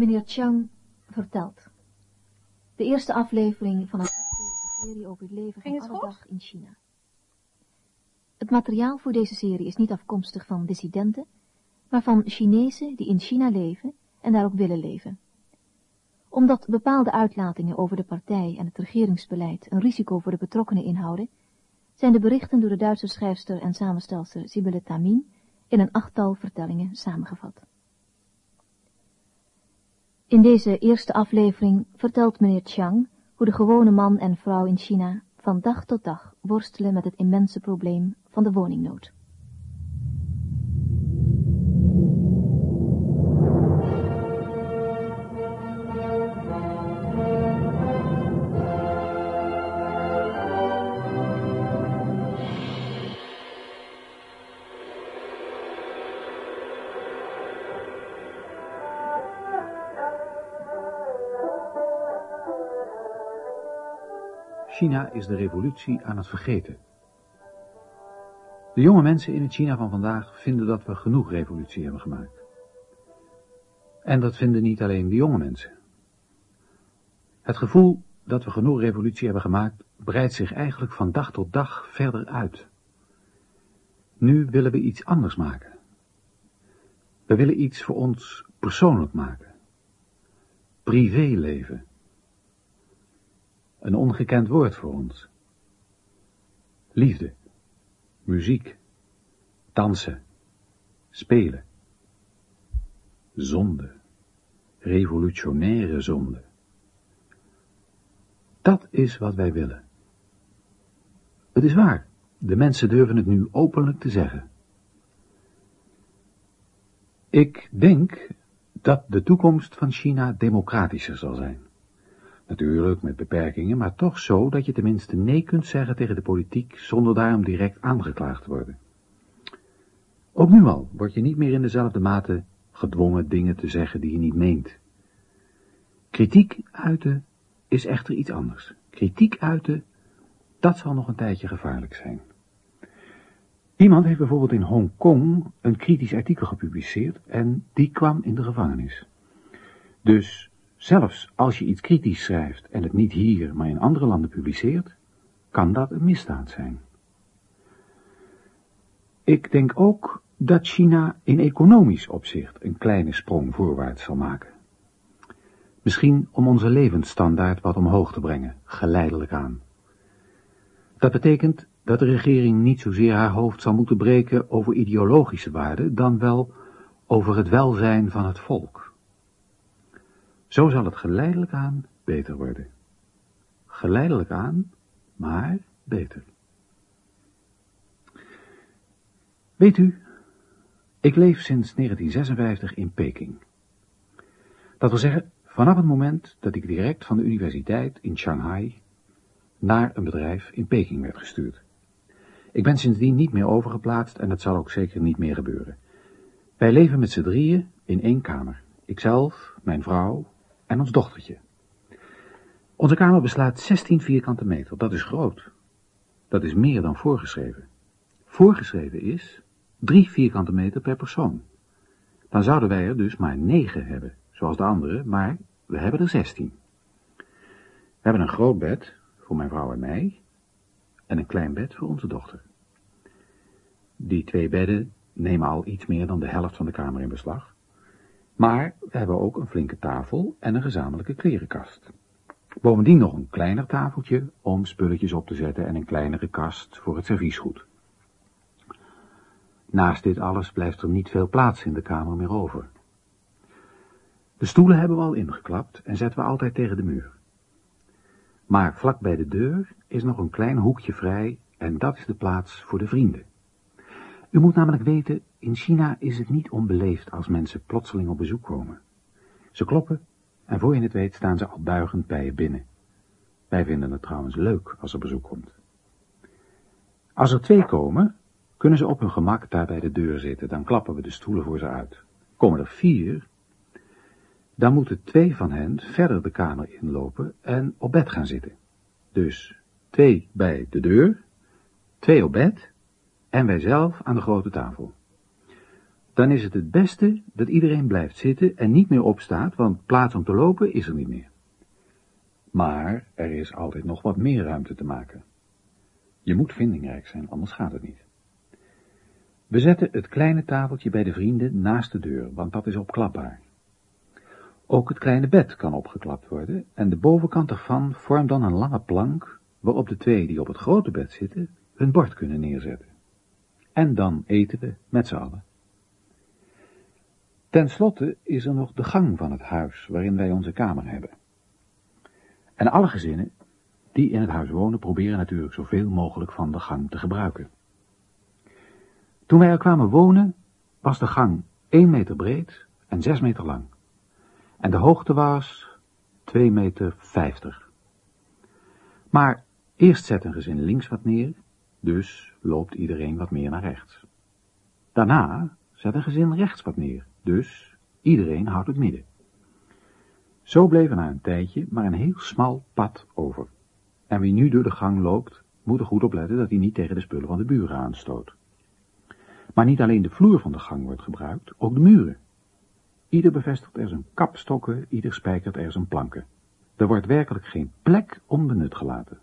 Meneer Chang vertelt. De eerste aflevering van een serie over het leven van alle dag in China. Het materiaal voor deze serie is niet afkomstig van dissidenten, maar van Chinezen die in China leven en daar ook willen leven. Omdat bepaalde uitlatingen over de partij en het regeringsbeleid een risico voor de betrokkenen inhouden, zijn de berichten door de Duitse schrijfster en samenstelster Sibylle Tamin in een achttal vertellingen samengevat. In deze eerste aflevering vertelt meneer Chiang hoe de gewone man en vrouw in China van dag tot dag worstelen met het immense probleem van de woningnood. China is de revolutie aan het vergeten. De jonge mensen in het China van vandaag vinden dat we genoeg revolutie hebben gemaakt. En dat vinden niet alleen de jonge mensen. Het gevoel dat we genoeg revolutie hebben gemaakt breidt zich eigenlijk van dag tot dag verder uit. Nu willen we iets anders maken. We willen iets voor ons persoonlijk maken. Privéleven. Een ongekend woord voor ons. Liefde, muziek, dansen, spelen. Zonde, revolutionaire zonde. Dat is wat wij willen. Het is waar, de mensen durven het nu openlijk te zeggen. Ik denk dat de toekomst van China democratischer zal zijn. Natuurlijk met beperkingen, maar toch zo dat je tenminste nee kunt zeggen tegen de politiek zonder daarom direct aangeklaagd te worden. Ook nu al word je niet meer in dezelfde mate gedwongen dingen te zeggen die je niet meent. Kritiek uiten is echter iets anders. Kritiek uiten, dat zal nog een tijdje gevaarlijk zijn. Iemand heeft bijvoorbeeld in Hongkong een kritisch artikel gepubliceerd en die kwam in de gevangenis. Dus zelfs als je iets kritisch schrijft en het niet hier, maar in andere landen publiceert, kan dat een misdaad zijn. Ik denk ook dat China in economisch opzicht een kleine sprong voorwaarts zal maken. Misschien om onze levensstandaard wat omhoog te brengen, geleidelijk aan. Dat betekent dat de regering niet zozeer haar hoofd zal moeten breken over ideologische waarden, dan wel over het welzijn van het volk. Zo zal het geleidelijk aan beter worden. Geleidelijk aan, maar beter. Weet u, ik leef sinds 1956 in Peking. Dat wil zeggen, vanaf het moment dat ik direct van de universiteit in Shanghai naar een bedrijf in Peking werd gestuurd. Ik ben sindsdien niet meer overgeplaatst en dat zal ook zeker niet meer gebeuren. Wij leven met z'n drieën in één kamer. Ikzelf, mijn vrouw en ons dochtertje. Onze kamer beslaat 16 vierkante meter. Dat is groot. Dat is meer dan voorgeschreven. Voorgeschreven is 3 vierkante meter per persoon. Dan zouden wij er dus maar 9 hebben, zoals de anderen, maar we hebben er 16. We hebben een groot bed voor mijn vrouw en mij en een klein bed voor onze dochter. Die twee bedden nemen al iets meer dan de helft van de kamer in beslag. Maar we hebben ook een flinke tafel en een gezamenlijke klerenkast. Bovendien nog een kleiner tafeltje om spulletjes op te zetten en een kleinere kast voor het serviesgoed. Naast dit alles blijft er niet veel plaats in de kamer meer over. De stoelen hebben we al ingeklapt en zetten we altijd tegen de muur. Maar vlak bij de deur is nog een klein hoekje vrij en dat is de plaats voor de vrienden. U moet namelijk weten, in China is het niet onbeleefd als mensen plotseling op bezoek komen. Ze kloppen en voor je het weet staan ze al buigend bij je binnen. Wij vinden het trouwens leuk als er bezoek komt. Als er twee komen, kunnen ze op hun gemak daar bij de deur zitten, dan klappen we de stoelen voor ze uit. Komen er vier, dan moeten twee van hen verder de kamer inlopen en op bed gaan zitten. Dus twee bij de deur, twee op bed en wij zelf aan de grote tafel. Dan is het het beste dat iedereen blijft zitten en niet meer opstaat, want plaats om te lopen is er niet meer. Maar er is altijd nog wat meer ruimte te maken. Je moet vindingrijk zijn, anders gaat het niet. We zetten het kleine tafeltje bij de vrienden naast de deur, want dat is opklapbaar. Ook het kleine bed kan opgeklapt worden en de bovenkant ervan vormt dan een lange plank waarop de twee die op het grote bed zitten hun bord kunnen neerzetten. En dan eten we met z'n allen. Ten slotte is er nog de gang van het huis waarin wij onze kamer hebben. En alle gezinnen die in het huis wonen proberen natuurlijk zoveel mogelijk van de gang te gebruiken. Toen wij er kwamen wonen was de gang 1 meter breed en 6 meter lang. En de hoogte was 2 meter 50. Maar eerst zet een gezin links wat neer, dus loopt iedereen wat meer naar rechts. Daarna zet een gezin rechts wat neer, dus iedereen houdt het midden. Zo bleef er na een tijdje maar een heel smal pad over. En wie nu door de gang loopt, moet er goed opletten dat hij niet tegen de spullen van de buren aanstoot. Maar niet alleen de vloer van de gang wordt gebruikt, ook de muren. Ieder bevestigt er zijn kapstokken, ieder spijkert er zijn planken. Er wordt werkelijk geen plek onbenut gelaten.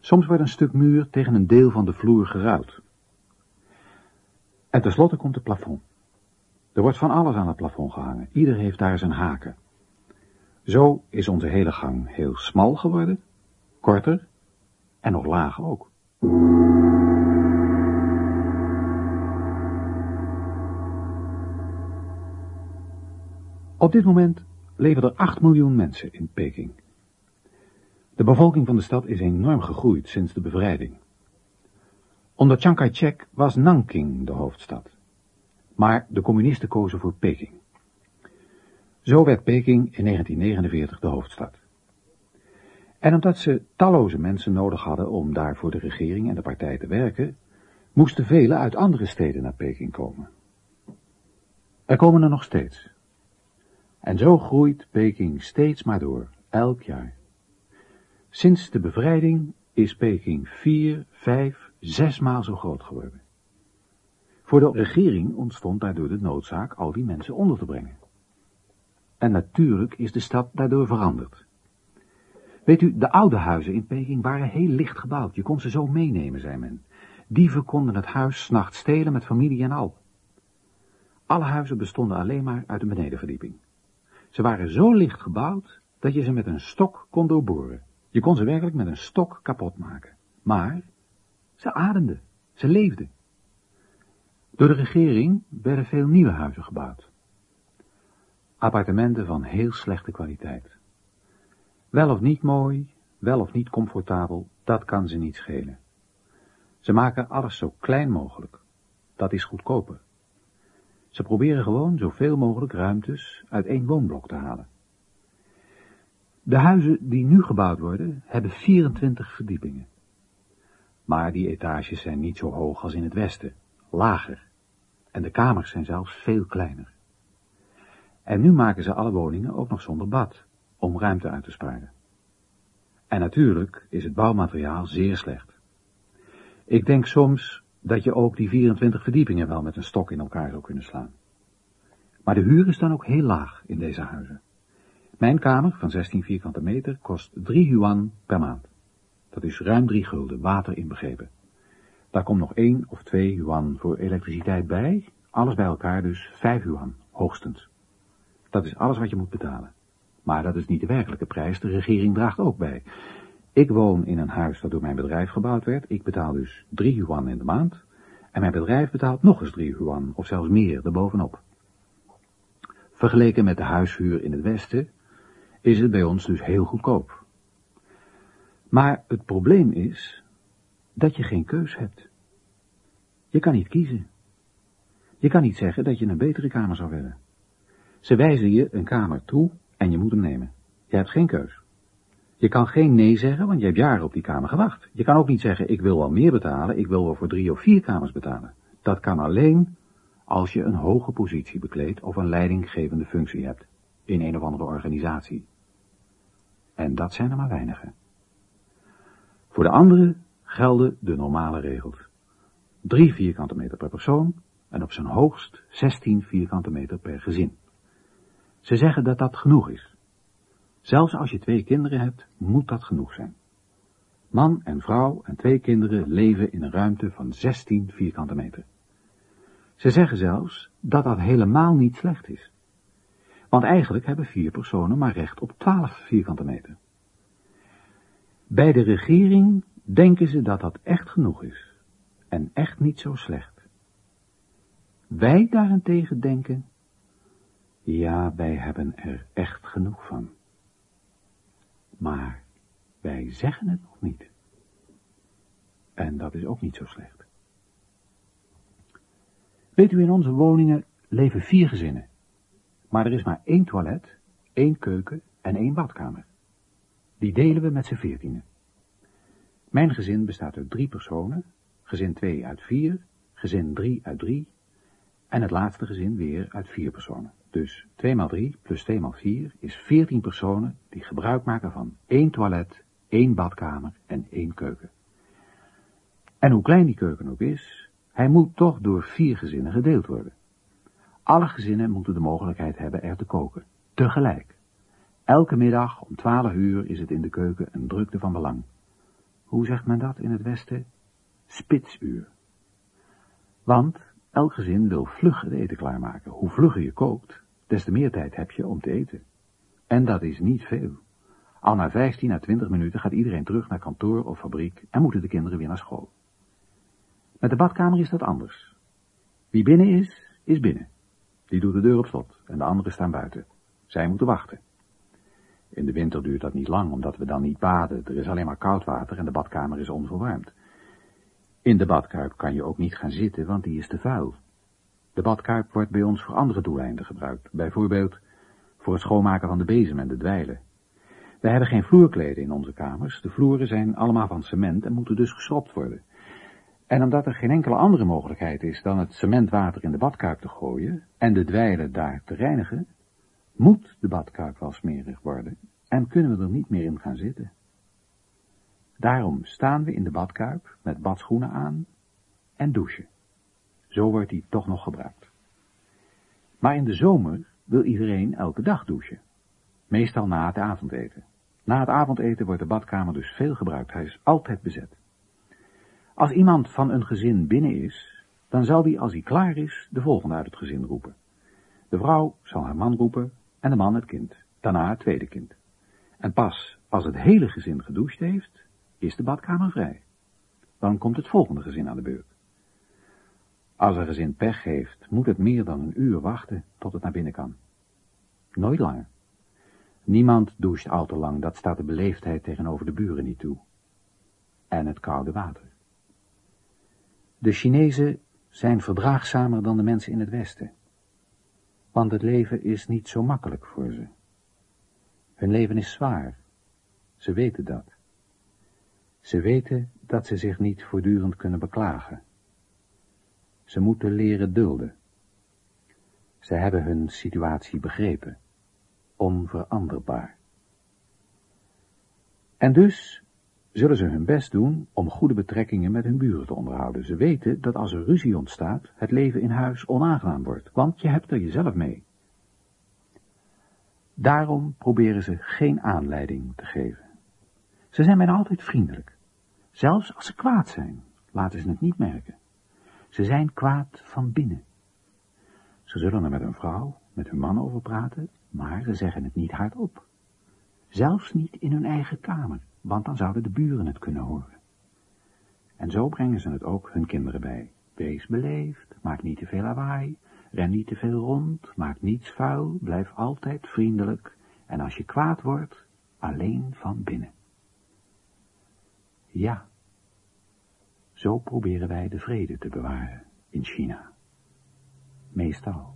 Soms wordt een stuk muur tegen een deel van de vloer geruild. En tenslotte komt het plafond. Er wordt van alles aan het plafond gehangen. Ieder heeft daar zijn haken. Zo is onze hele gang heel smal geworden, korter en nog lager ook. Op dit moment leven er 8 miljoen mensen in Peking. De bevolking van de stad is enorm gegroeid sinds de bevrijding. Onder Chiang Kai-shek was Nanking de hoofdstad. Maar de communisten kozen voor Peking. Zo werd Peking in 1949 de hoofdstad. En omdat ze talloze mensen nodig hadden om daar voor de regering en de partij te werken, moesten velen uit andere steden naar Peking komen. Er komen er nog steeds. En zo groeit Peking steeds maar door, elk jaar. Sinds de bevrijding is Peking vier, vijf, zes maal zo groot geworden. Voor de regering ontstond daardoor de noodzaak al die mensen onder te brengen. En natuurlijk is de stad daardoor veranderd. Weet u, de oude huizen in Peking waren heel licht gebouwd. Je kon ze zo meenemen, zei men. Dieven konden het huis s'nachts stelen met familie en al. Alle huizen bestonden alleen maar uit een benedenverdieping. Ze waren zo licht gebouwd dat je ze met een stok kon doorboren. Je kon ze werkelijk met een stok kapot maken. Maar ze ademden, ze leefden. Door de regering werden veel nieuwe huizen gebouwd. Appartementen van heel slechte kwaliteit. Wel of niet mooi, wel of niet comfortabel, dat kan ze niet schelen. Ze maken alles zo klein mogelijk. Dat is goedkoper. Ze proberen gewoon zoveel mogelijk ruimtes uit één woonblok te halen. De huizen die nu gebouwd worden, hebben 24 verdiepingen. Maar die etages zijn niet zo hoog als in het westen, lager. En de kamers zijn zelfs veel kleiner. En nu maken ze alle woningen ook nog zonder bad, om ruimte uit te sparen. En natuurlijk is het bouwmateriaal zeer slecht. Ik denk soms dat je ook die 24 verdiepingen wel met een stok in elkaar zou kunnen slaan. Maar de huur is dan ook heel laag in deze huizen. Mijn kamer van 16 vierkante meter kost 3 yuan per maand. Dat is ruim 3 gulden, water inbegrepen. Daar komt nog 1 of 2 yuan voor elektriciteit bij, alles bij elkaar dus 5 yuan, hoogstens. Dat is alles wat je moet betalen. Maar dat is niet de werkelijke prijs, de regering draagt ook bij. Ik woon in een huis dat door mijn bedrijf gebouwd werd. Ik betaal dus 3 yuan in de maand. En mijn bedrijf betaalt nog eens 3 yuan, of zelfs meer, erbovenop. Vergeleken met de huishuur in het westen, is het bij ons dus heel goedkoop. Maar het probleem is dat je geen keus hebt. Je kan niet kiezen. Je kan niet zeggen dat je een betere kamer zou willen. Ze wijzen je een kamer toe en je moet hem nemen. Je hebt geen keus. Je kan geen nee zeggen, want je hebt jaren op die kamer gewacht. Je kan ook niet zeggen, ik wil wel meer betalen, ik wil wel voor drie of vier kamers betalen. Dat kan alleen als je een hoge positie bekleedt of een leidinggevende functie hebt in een of andere organisatie. En dat zijn er maar weinigen. Voor de anderen gelden de normale regels. Drie vierkante meter per persoon en op zijn hoogst 16 vierkante meter per gezin. Ze zeggen dat dat genoeg is. Zelfs als je twee kinderen hebt, moet dat genoeg zijn. Man en vrouw en twee kinderen leven in een ruimte van 16 vierkante meter. Ze zeggen zelfs dat dat helemaal niet slecht is. Want eigenlijk hebben vier personen maar recht op 12 vierkante meter. Bij de regering denken ze dat dat echt genoeg is. En echt niet zo slecht. Wij daarentegen denken, ja, wij hebben er echt genoeg van. Maar wij zeggen het nog niet. En dat is ook niet zo slecht. Weet u, in onze woningen leven vier gezinnen. Maar er is maar één toilet, één keuken en één badkamer. Die delen we met z'n veertienen. Mijn gezin bestaat uit drie personen, gezin twee uit vier, gezin drie uit drie en het laatste gezin weer uit vier personen. Dus 2 maal 3 plus 2 maal 4 is 14 personen die gebruik maken van één toilet, één badkamer en één keuken. En hoe klein die keuken ook is, hij moet toch door vier gezinnen gedeeld worden. Alle gezinnen moeten de mogelijkheid hebben er te koken, tegelijk. Elke middag om 12 uur is het in de keuken een drukte van belang. Hoe zegt men dat in het Westen? Spitsuur. Want elk gezin wil vlug het eten klaarmaken. Hoe vlugger je kookt, des te meer tijd heb je om te eten. En dat is niet veel. Al na 15 à 20 minuten gaat iedereen terug naar kantoor of fabriek en moeten de kinderen weer naar school. Met de badkamer is dat anders. Wie binnen is, is binnen. Die doet de deur op slot en de anderen staan buiten. Zij moeten wachten. In de winter duurt dat niet lang, omdat we dan niet baden. Er is alleen maar koud water en de badkamer is onverwarmd. In de badkuip kan je ook niet gaan zitten, want die is te vuil. De badkuip wordt bij ons voor andere doeleinden gebruikt, bijvoorbeeld voor het schoonmaken van de bezem en de dweilen. We hebben geen vloerkleden in onze kamers, de vloeren zijn allemaal van cement en moeten dus geschropt worden. En omdat er geen enkele andere mogelijkheid is dan het cementwater in de badkuip te gooien en de dweilen daar te reinigen, moet de badkuip wel smerig worden en kunnen we er niet meer in gaan zitten. Daarom staan we in de badkuip met badschoenen aan en douchen. Zo wordt die toch nog gebruikt. Maar in de zomer wil iedereen elke dag douchen. Meestal na het avondeten. Na het avondeten wordt de badkamer dus veel gebruikt. Hij is altijd bezet. Als iemand van een gezin binnen is, dan zal die als hij klaar is de volgende uit het gezin roepen. De vrouw zal haar man roepen en de man het kind, daarna het tweede kind. En pas als het hele gezin gedoucht heeft, is de badkamer vrij. Dan komt het volgende gezin aan de beurt. Als een gezin pech heeft, moet het meer dan een uur wachten tot het naar binnen kan. Nooit langer. Niemand doucht al te lang, dat staat de beleefdheid tegenover de buren niet toe. En het koude water. De Chinezen zijn verdraagzamer dan de mensen in het Westen. Want het leven is niet zo makkelijk voor ze. Hun leven is zwaar. Ze weten dat. Ze weten dat ze zich niet voortdurend kunnen beklagen. Ze moeten leren dulden. Ze hebben hun situatie begrepen. Onveranderbaar. En dus zullen ze hun best doen om goede betrekkingen met hun buren te onderhouden. Ze weten dat als er ruzie ontstaat, het leven in huis onaangenaam wordt, want je hebt er jezelf mee. Daarom proberen ze geen aanleiding te geven. Ze zijn bijna altijd vriendelijk. Zelfs als ze kwaad zijn, laten ze het niet merken. Ze zijn kwaad van binnen. Ze zullen er met een vrouw, met hun man over praten, maar ze zeggen het niet hardop. Zelfs niet in hun eigen kamer, want dan zouden de buren het kunnen horen. En zo brengen ze het ook hun kinderen bij. Wees beleefd, maak niet te veel lawaai, ren niet te veel rond, maak niets vuil, blijf altijd vriendelijk, en als je kwaad wordt, alleen van binnen. Ja, zo proberen wij de vrede te bewaren in China. Meestal.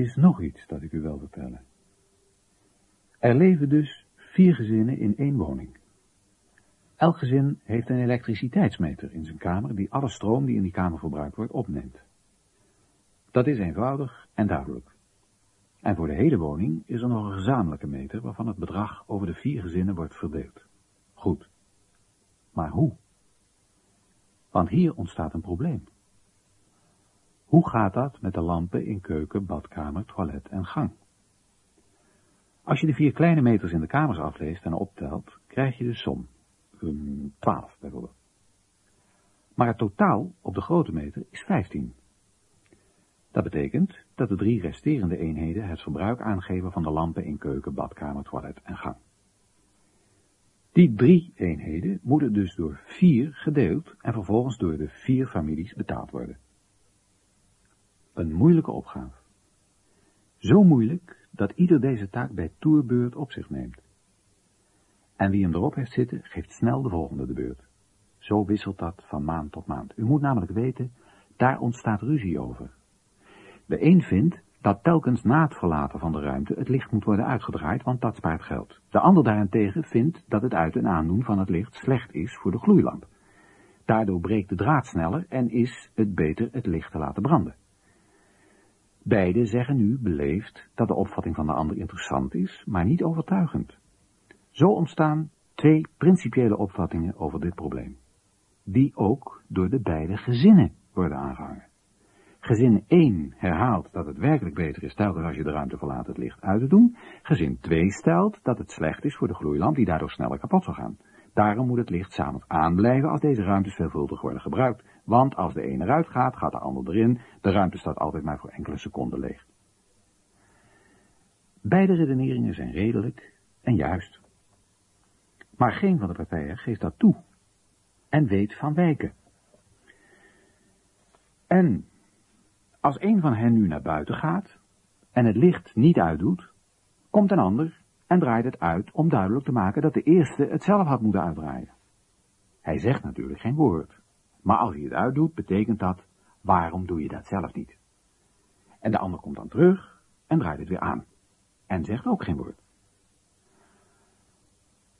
Is nog iets dat ik u wil vertellen. Er leven dus vier gezinnen in één woning. Elk gezin heeft een elektriciteitsmeter in zijn kamer die alle stroom die in die kamer verbruikt wordt opneemt. Dat is eenvoudig en duidelijk. En voor de hele woning is er nog een gezamenlijke meter waarvan het bedrag over de vier gezinnen wordt verdeeld. Goed. Maar hoe? Want hier ontstaat een probleem. Hoe gaat dat met de lampen in keuken, badkamer, toilet en gang? Als je de vier kleine meters in de kamers afleest en optelt, krijg je de som. Um, 12 bijvoorbeeld. Maar het totaal op de grote meter is 15. Dat betekent dat de drie resterende eenheden het verbruik aangeven van de lampen in keuken, badkamer, toilet en gang. Die drie eenheden moeten dus door vier gedeeld en vervolgens door de vier families betaald worden. Een moeilijke opgave. Zo moeilijk dat ieder deze taak bij toerbeurt op zich neemt. En wie hem erop heeft zitten, geeft snel de volgende de beurt. Zo wisselt dat van maand tot maand. U moet namelijk weten, daar ontstaat ruzie over. De een vindt dat telkens na het verlaten van de ruimte het licht moet worden uitgedraaid, want dat spaart geld. De ander daarentegen vindt dat het uit- en aandoen van het licht slecht is voor de gloeilamp. Daardoor breekt de draad sneller en is het beter het licht te laten branden. Beiden zeggen nu beleefd dat de opvatting van de ander interessant is, maar niet overtuigend. Zo ontstaan twee principiële opvattingen over dit probleem, die ook door de beide gezinnen worden aangehangen. Gezin 1 herhaalt dat het werkelijk beter is telkens als je de ruimte verlaat het licht uit te doen. Gezin 2 stelt dat het slecht is voor de gloeilamp die daardoor sneller kapot zal gaan. Daarom moet het licht s'avonds aanblijven als deze ruimtes veelvuldig worden gebruikt. Want als de een eruit gaat, gaat de ander erin. De ruimte staat altijd maar voor enkele seconden leeg. Beide redeneringen zijn redelijk en juist. Maar geen van de partijen geeft dat toe. En weet van wijken. En als een van hen nu naar buiten gaat en het licht niet uitdoet, komt een ander en draait het uit om duidelijk te maken dat de eerste het zelf had moeten uitdraaien. Hij zegt natuurlijk geen woord, maar als hij het uitdoet, betekent dat, waarom doe je dat zelf niet? En de ander komt dan terug en draait het weer aan en zegt ook geen woord.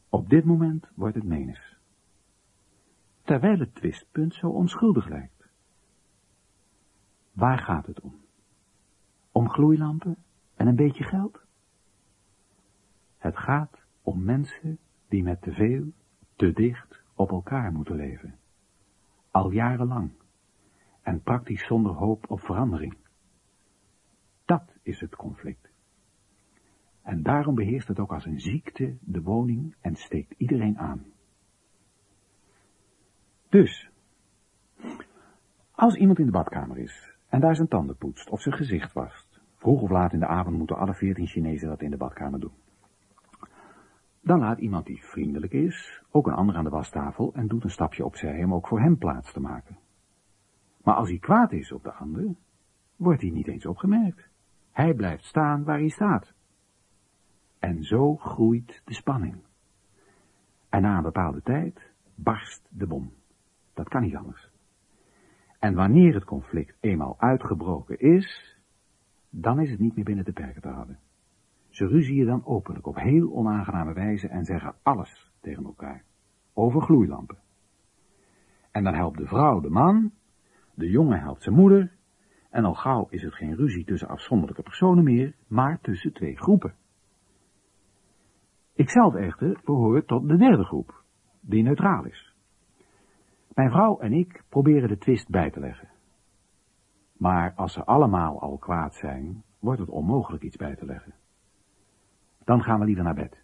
Op dit moment wordt het menens. Terwijl het twistpunt zo onschuldig lijkt. Waar gaat het om? Om gloeilampen en een beetje geld? Het gaat om mensen die met te veel, te dicht op elkaar moeten leven. Al jarenlang. En praktisch zonder hoop op verandering. Dat is het conflict. En daarom beheerst het ook als een ziekte de woning en steekt iedereen aan. Dus, als iemand in de badkamer is en daar zijn tanden poetst of zijn gezicht wast. Vroeg of laat in de avond moeten alle veertien Chinezen dat in de badkamer doen. Dan laat iemand die vriendelijk is, ook een ander aan de wastafel en doet een stapje opzij om ook voor hem plaats te maken. Maar als hij kwaad is op de ander, wordt hij niet eens opgemerkt. Hij blijft staan waar hij staat. En zo groeit de spanning. En na een bepaalde tijd barst de bom. Dat kan niet anders. En wanneer het conflict eenmaal uitgebroken is, dan is het niet meer binnen de perken te houden. Ze ruzien dan openlijk op heel onaangename wijze en zeggen alles tegen elkaar. Over gloeilampen. En dan helpt de vrouw de man, de jongen helpt zijn moeder, en al gauw is het geen ruzie tussen afzonderlijke personen meer, maar tussen twee groepen. Ikzelf echter behoor tot de derde groep, die neutraal is. Mijn vrouw en ik proberen de twist bij te leggen. Maar als ze allemaal al kwaad zijn, wordt het onmogelijk iets bij te leggen. Dan gaan we liever naar bed.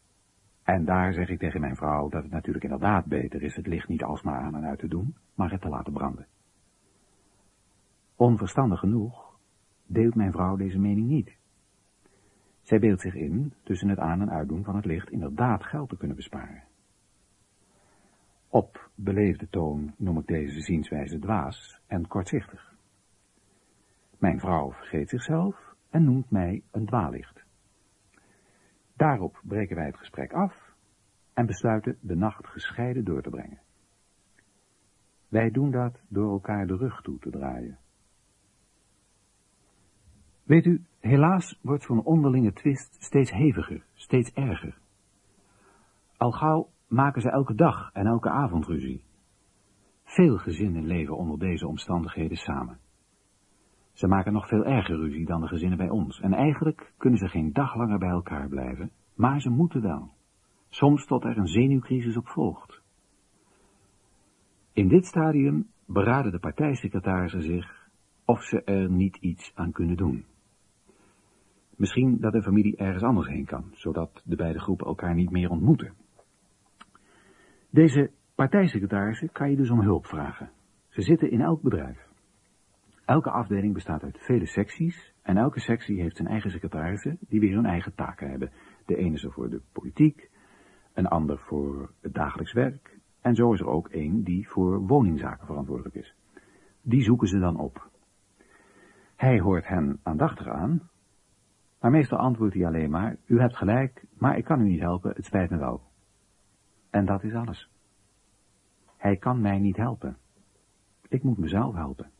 En daar zeg ik tegen mijn vrouw dat het natuurlijk inderdaad beter is het licht niet alsmaar aan en uit te doen, maar het te laten branden. Onverstandig genoeg deelt mijn vrouw deze mening niet. Zij beeldt zich in tussen het aan- en uitdoen van het licht inderdaad geld te kunnen besparen. Op beleefde toon noem ik deze zienswijze dwaas en kortzichtig. Mijn vrouw vergeet zichzelf en noemt mij een dwaallicht. Daarop breken wij het gesprek af en besluiten de nacht gescheiden door te brengen. Wij doen dat door elkaar de rug toe te draaien. Weet u, helaas wordt zo'n onderlinge twist steeds heviger, steeds erger. Al gauw maken ze elke dag en elke avond ruzie. Veel gezinnen leven onder deze omstandigheden samen. Ze maken nog veel erger ruzie dan de gezinnen bij ons, en eigenlijk kunnen ze geen dag langer bij elkaar blijven, maar ze moeten wel. Soms tot er een zenuwcrisis op volgt. In dit stadium beraden de partijsecretarissen zich of ze er niet iets aan kunnen doen. Misschien dat de familie ergens anders heen kan, zodat de beide groepen elkaar niet meer ontmoeten. Deze partijsecretarissen kan je dus om hulp vragen. Ze zitten in elk bedrijf. Elke afdeling bestaat uit vele secties en elke sectie heeft zijn eigen secretarissen die weer hun eigen taken hebben. De ene is er voor de politiek, een ander voor het dagelijks werk en zo is er ook één die voor woningzaken verantwoordelijk is. Die zoeken ze dan op. Hij hoort hen aandachtig aan, maar meestal antwoordt hij alleen maar, u hebt gelijk, maar ik kan u niet helpen, het spijt me wel. En dat is alles. Hij kan mij niet helpen. Ik moet mezelf helpen.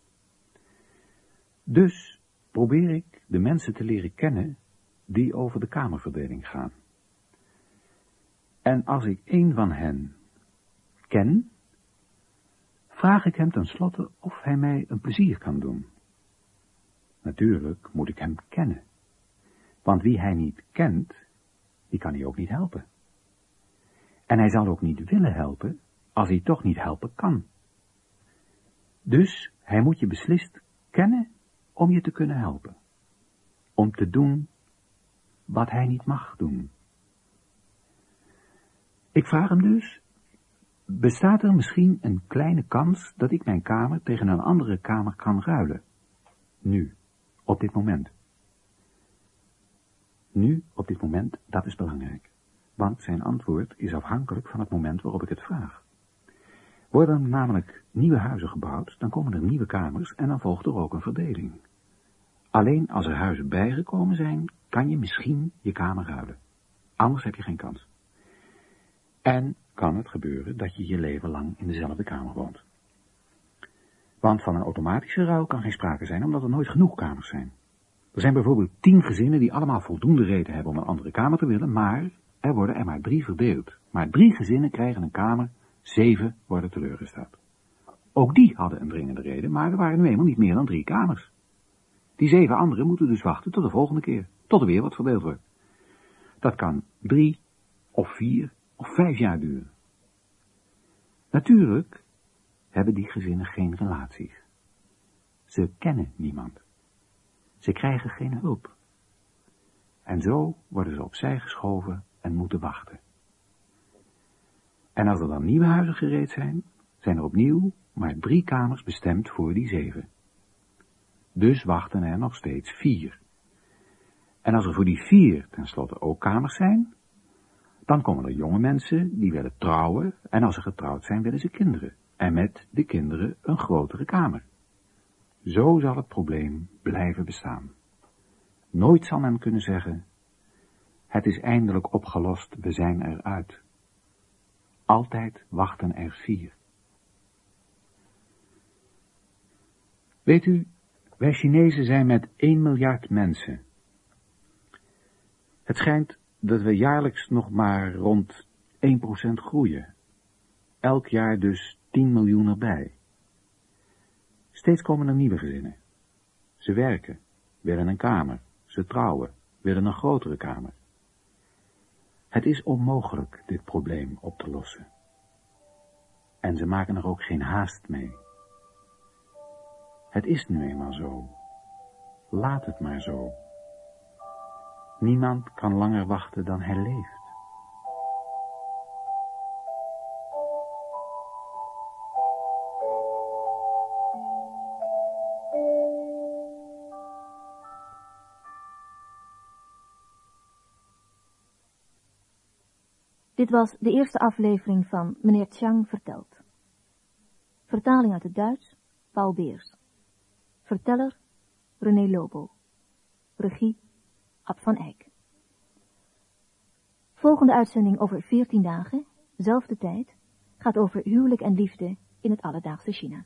Dus probeer ik de mensen te leren kennen die over de kamerverdeling gaan. En als ik een van hen ken, vraag ik hem tenslotte of hij mij een plezier kan doen. Natuurlijk moet ik hem kennen, want wie hij niet kent, die kan hij ook niet helpen. En hij zal ook niet willen helpen, als hij toch niet helpen kan. Dus hij moet je beslist kennen om je te kunnen helpen. Om te doen wat hij niet mag doen. Ik vraag hem dus, bestaat er misschien een kleine kans dat ik mijn kamer tegen een andere kamer kan ruilen? Nu, op dit moment. Nu, op dit moment, dat is belangrijk. Want zijn antwoord is afhankelijk van het moment waarop ik het vraag. Worden namelijk nieuwe huizen gebouwd, dan komen er nieuwe kamers en dan volgt er ook een verdeling. Alleen als er huizen bijgekomen zijn, kan je misschien je kamer ruilen. Anders heb je geen kans. En kan het gebeuren dat je je leven lang in dezelfde kamer woont. Want van een automatische ruil kan geen sprake zijn, omdat er nooit genoeg kamers zijn. Er zijn bijvoorbeeld tien gezinnen die allemaal voldoende reden hebben om een andere kamer te willen, maar er worden er maar drie verdeeld. Maar drie gezinnen krijgen een kamer, zeven worden teleurgesteld. Ook die hadden een dringende reden, maar er waren nu eenmaal niet meer dan drie kamers. Die zeven anderen moeten dus wachten tot de volgende keer, tot er weer wat verdeeld wordt. Dat kan drie, of vier, of vijf jaar duren. Natuurlijk hebben die gezinnen geen relaties. Ze kennen niemand. Ze krijgen geen hulp. En zo worden ze opzij geschoven en moeten wachten. En als er dan nieuwe huizen gereed zijn, zijn er opnieuw maar drie kamers bestemd voor die zeven. Dus wachten er nog steeds vier. En als er voor die vier tenslotte ook kamers zijn, dan komen er jonge mensen die willen trouwen en als ze getrouwd zijn willen ze kinderen. En met de kinderen een grotere kamer. Zo zal het probleem blijven bestaan. Nooit zal men kunnen zeggen, het is eindelijk opgelost, we zijn eruit. Altijd wachten er vier. Weet u, wij Chinezen zijn met 1 miljard mensen. Het schijnt dat we jaarlijks nog maar rond 1% groeien. Elk jaar dus 10 miljoen erbij. Steeds komen er nieuwe gezinnen. Ze werken, willen een kamer, ze trouwen, willen een grotere kamer. Het is onmogelijk dit probleem op te lossen. En ze maken er ook geen haast mee. Het is nu eenmaal zo. Laat het maar zo. Niemand kan langer wachten dan hij leeft. Dit was de eerste aflevering van Meneer Chang vertelt. Vertaling uit het Duits, Paul Beers. Verteller, René Lobo. Regie, Ab van Eyck. Volgende uitzending over 14 dagen, zelfde tijd, gaat over huwelijk en liefde in het alledaagse China.